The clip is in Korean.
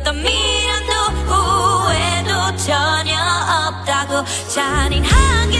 어떤 미련도 후회도 전혀 없다고 잔인하게